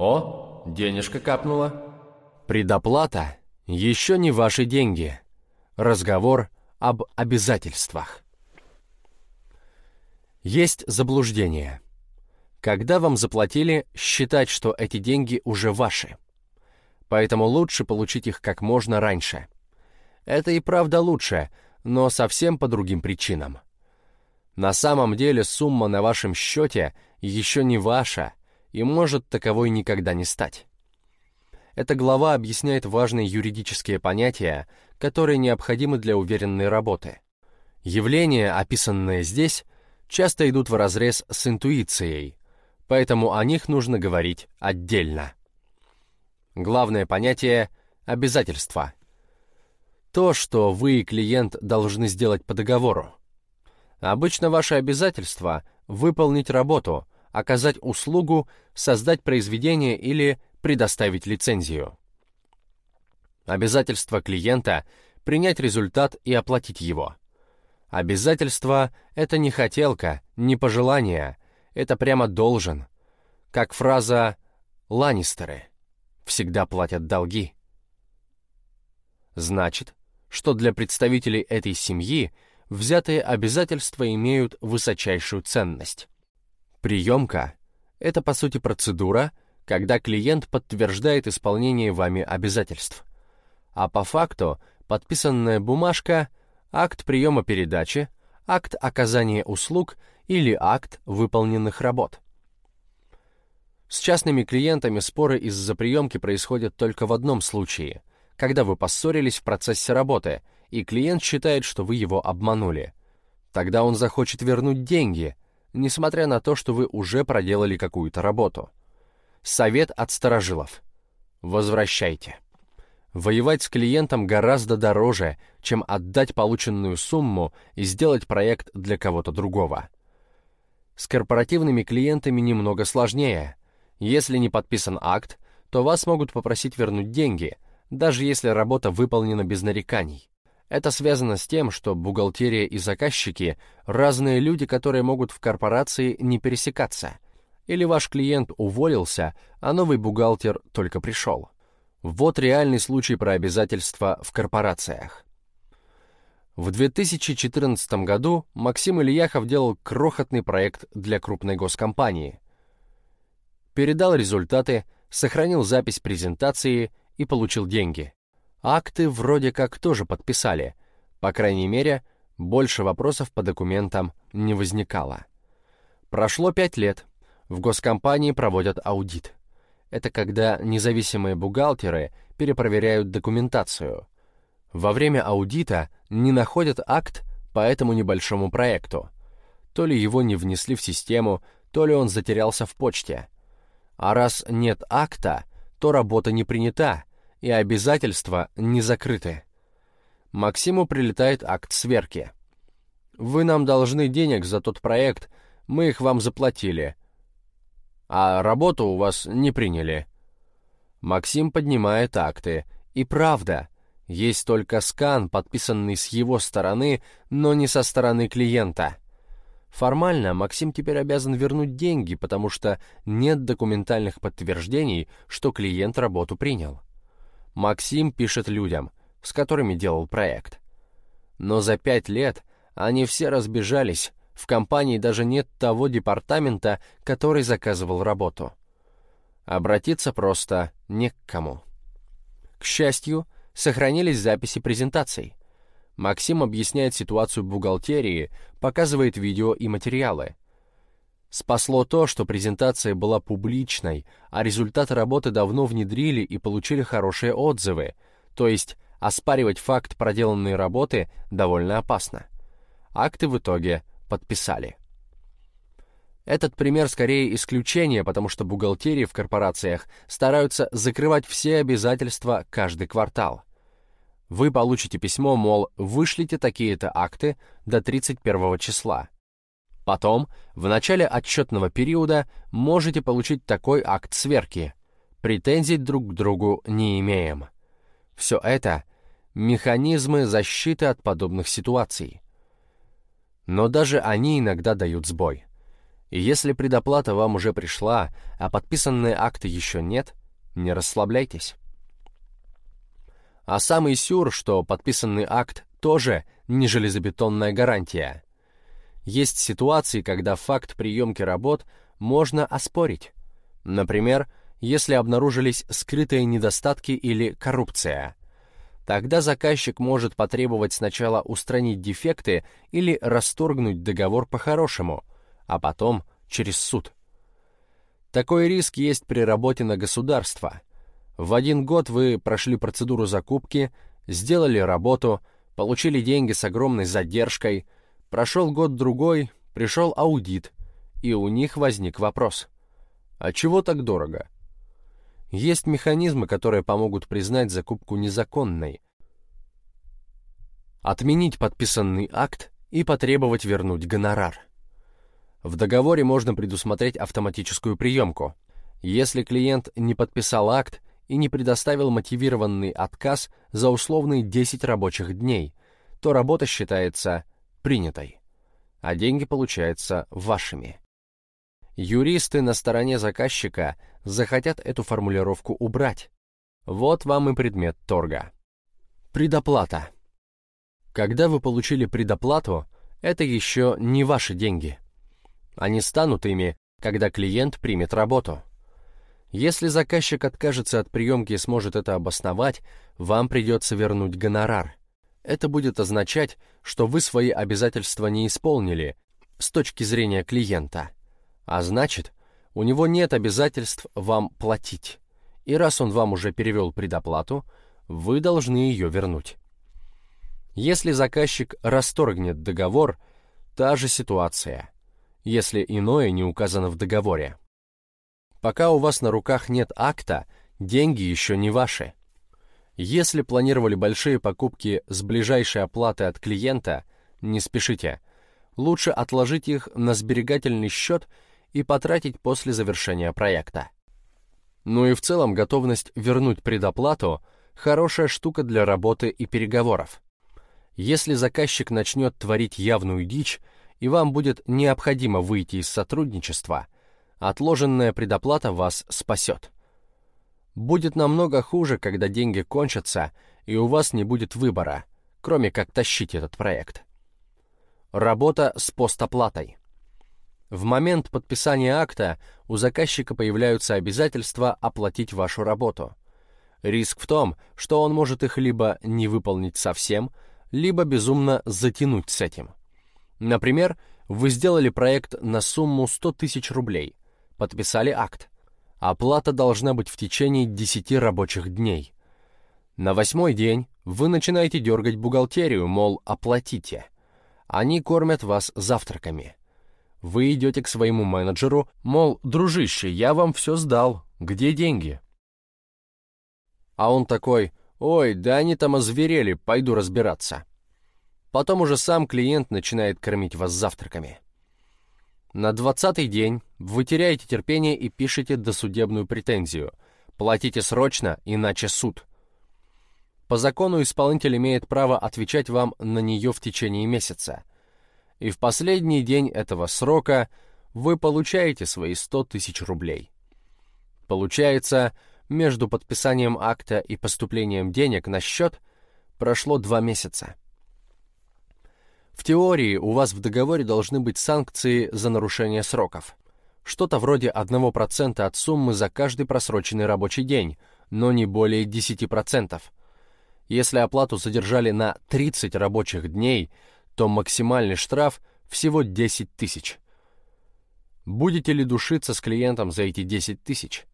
О, денежка капнула. Предоплата еще не ваши деньги. Разговор об обязательствах. Есть заблуждение. Когда вам заплатили, считать, что эти деньги уже ваши. Поэтому лучше получить их как можно раньше. Это и правда лучше, но совсем по другим причинам. На самом деле сумма на вашем счете еще не ваша и может таковой никогда не стать. Эта глава объясняет важные юридические понятия, которые необходимы для уверенной работы. Явления, описанные здесь, часто идут вразрез с интуицией, поэтому о них нужно говорить отдельно. Главное понятие — обязательства. То, что вы и клиент должны сделать по договору. Обычно ваше обязательство — выполнить работу, оказать услугу, создать произведение или предоставить лицензию. Обязательство клиента — принять результат и оплатить его. Обязательство — это не хотелка, не пожелание, это прямо должен. Как фраза «Ланнистеры» всегда платят долги. Значит, что для представителей этой семьи взятые обязательства имеют высочайшую ценность. Приемка — это, по сути, процедура, когда клиент подтверждает исполнение вами обязательств. А по факту подписанная бумажка — акт приема передачи, акт оказания услуг или акт выполненных работ. С частными клиентами споры из-за приемки происходят только в одном случае, когда вы поссорились в процессе работы, и клиент считает, что вы его обманули. Тогда он захочет вернуть деньги, несмотря на то, что вы уже проделали какую-то работу. Совет от сторожилов. Возвращайте. Воевать с клиентом гораздо дороже, чем отдать полученную сумму и сделать проект для кого-то другого. С корпоративными клиентами немного сложнее. Если не подписан акт, то вас могут попросить вернуть деньги, даже если работа выполнена без нареканий. Это связано с тем, что бухгалтерия и заказчики – разные люди, которые могут в корпорации не пересекаться. Или ваш клиент уволился, а новый бухгалтер только пришел. Вот реальный случай про обязательства в корпорациях. В 2014 году Максим Ильяхов делал крохотный проект для крупной госкомпании. Передал результаты, сохранил запись презентации и получил деньги. Акты вроде как тоже подписали. По крайней мере, больше вопросов по документам не возникало. Прошло пять лет. В госкомпании проводят аудит. Это когда независимые бухгалтеры перепроверяют документацию. Во время аудита не находят акт по этому небольшому проекту. То ли его не внесли в систему, то ли он затерялся в почте. А раз нет акта, то работа не принята, и обязательства не закрыты. Максиму прилетает акт сверки. «Вы нам должны денег за тот проект, мы их вам заплатили а работу у вас не приняли». Максим поднимает акты. И правда, есть только скан, подписанный с его стороны, но не со стороны клиента. Формально Максим теперь обязан вернуть деньги, потому что нет документальных подтверждений, что клиент работу принял. Максим пишет людям, с которыми делал проект. Но за пять лет они все разбежались, в компании даже нет того департамента, который заказывал работу. Обратиться просто не к кому. К счастью, сохранились записи презентаций. Максим объясняет ситуацию бухгалтерии, показывает видео и материалы. Спасло то, что презентация была публичной, а результаты работы давно внедрили и получили хорошие отзывы, то есть оспаривать факт проделанной работы довольно опасно. Акты в итоге подписали. Этот пример скорее исключение, потому что бухгалтерии в корпорациях стараются закрывать все обязательства каждый квартал. Вы получите письмо, мол, вышлите такие-то акты до 31 числа. Потом, в начале отчетного периода, можете получить такой акт сверки. Претензий друг к другу не имеем. Все это — механизмы защиты от подобных ситуаций но даже они иногда дают сбой. И если предоплата вам уже пришла, а подписанные акты еще нет, не расслабляйтесь. А самый сюр, что подписанный акт тоже не железобетонная гарантия. Есть ситуации, когда факт приемки работ можно оспорить. Например, если обнаружились скрытые недостатки или коррупция. Тогда заказчик может потребовать сначала устранить дефекты или расторгнуть договор по-хорошему, а потом через суд. Такой риск есть при работе на государство. В один год вы прошли процедуру закупки, сделали работу, получили деньги с огромной задержкой, прошел год-другой, пришел аудит, и у них возник вопрос. А чего так дорого? Есть механизмы, которые помогут признать закупку незаконной, отменить подписанный акт и потребовать вернуть гонорар. В договоре можно предусмотреть автоматическую приемку. Если клиент не подписал акт и не предоставил мотивированный отказ за условные 10 рабочих дней, то работа считается принятой, а деньги получаются вашими. Юристы на стороне заказчика захотят эту формулировку убрать. Вот вам и предмет торга. Предоплата. Когда вы получили предоплату, это еще не ваши деньги. Они станут ими, когда клиент примет работу. Если заказчик откажется от приемки и сможет это обосновать, вам придется вернуть гонорар. Это будет означать, что вы свои обязательства не исполнили с точки зрения клиента. А значит, у него нет обязательств вам платить. И раз он вам уже перевел предоплату, вы должны ее вернуть. Если заказчик расторгнет договор, та же ситуация, если иное не указано в договоре. Пока у вас на руках нет акта, деньги еще не ваши. Если планировали большие покупки с ближайшей оплатой от клиента, не спешите. Лучше отложить их на сберегательный счет и потратить после завершения проекта. Ну и в целом готовность вернуть предоплату – хорошая штука для работы и переговоров. Если заказчик начнет творить явную дичь, и вам будет необходимо выйти из сотрудничества, отложенная предоплата вас спасет. Будет намного хуже, когда деньги кончатся, и у вас не будет выбора, кроме как тащить этот проект. Работа с постоплатой. В момент подписания акта у заказчика появляются обязательства оплатить вашу работу. Риск в том, что он может их либо не выполнить совсем, либо безумно затянуть с этим. Например, вы сделали проект на сумму 100 тысяч рублей, подписали акт. Оплата должна быть в течение 10 рабочих дней. На восьмой день вы начинаете дергать бухгалтерию, мол, оплатите. Они кормят вас завтраками. Вы идете к своему менеджеру, мол, дружище, я вам все сдал, где деньги? А он такой, ой, да они там озверели, пойду разбираться. Потом уже сам клиент начинает кормить вас завтраками. На двадцатый день вы теряете терпение и пишете досудебную претензию. Платите срочно, иначе суд. По закону исполнитель имеет право отвечать вам на нее в течение месяца. И в последний день этого срока вы получаете свои 100 тысяч рублей. Получается, между подписанием акта и поступлением денег на счет прошло два месяца. В теории у вас в договоре должны быть санкции за нарушение сроков. Что-то вроде 1% от суммы за каждый просроченный рабочий день, но не более 10%. Если оплату задержали на 30 рабочих дней, то максимальный штраф всего 10 тысяч. Будете ли душиться с клиентом за эти 10 тысяч?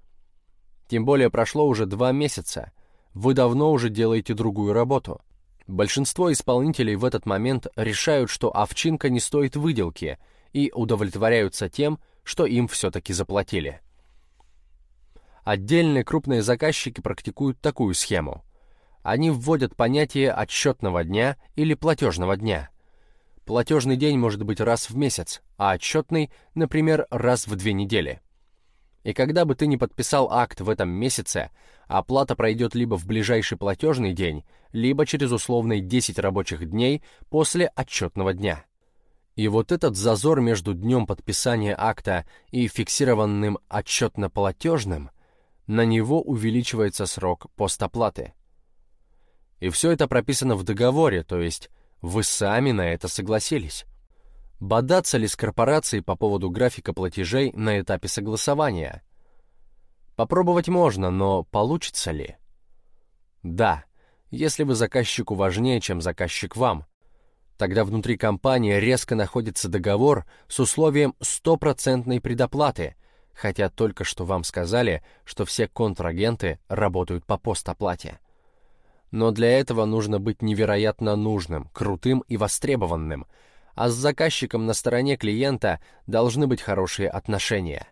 Тем более прошло уже два месяца. Вы давно уже делаете другую работу. Большинство исполнителей в этот момент решают, что овчинка не стоит выделки, и удовлетворяются тем, что им все-таки заплатили. Отдельные крупные заказчики практикуют такую схему. Они вводят понятие отчетного дня или платежного дня. Платежный день может быть раз в месяц, а отчетный, например, раз в две недели. И когда бы ты не подписал акт в этом месяце, оплата пройдет либо в ближайший платежный день, либо через условные 10 рабочих дней после отчетного дня. И вот этот зазор между днем подписания акта и фиксированным отчетно-платежным, на него увеличивается срок постоплаты. И все это прописано в договоре, то есть вы сами на это согласились. Бодаться ли с корпорацией по поводу графика платежей на этапе согласования? Попробовать можно, но получится ли? Да, если вы заказчику важнее, чем заказчик вам. Тогда внутри компании резко находится договор с условием стопроцентной предоплаты, хотя только что вам сказали, что все контрагенты работают по постоплате. Но для этого нужно быть невероятно нужным, крутым и востребованным – а с заказчиком на стороне клиента должны быть хорошие отношения.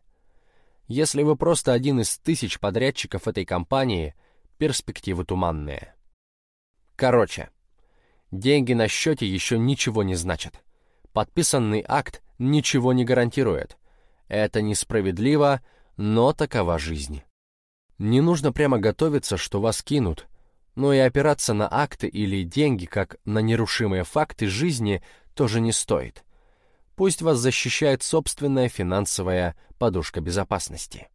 Если вы просто один из тысяч подрядчиков этой компании, перспективы туманные. Короче, деньги на счете еще ничего не значат. Подписанный акт ничего не гарантирует. Это несправедливо, но такова жизнь. Не нужно прямо готовиться, что вас кинут, но и опираться на акты или деньги как на нерушимые факты жизни тоже не стоит. Пусть вас защищает собственная финансовая подушка безопасности.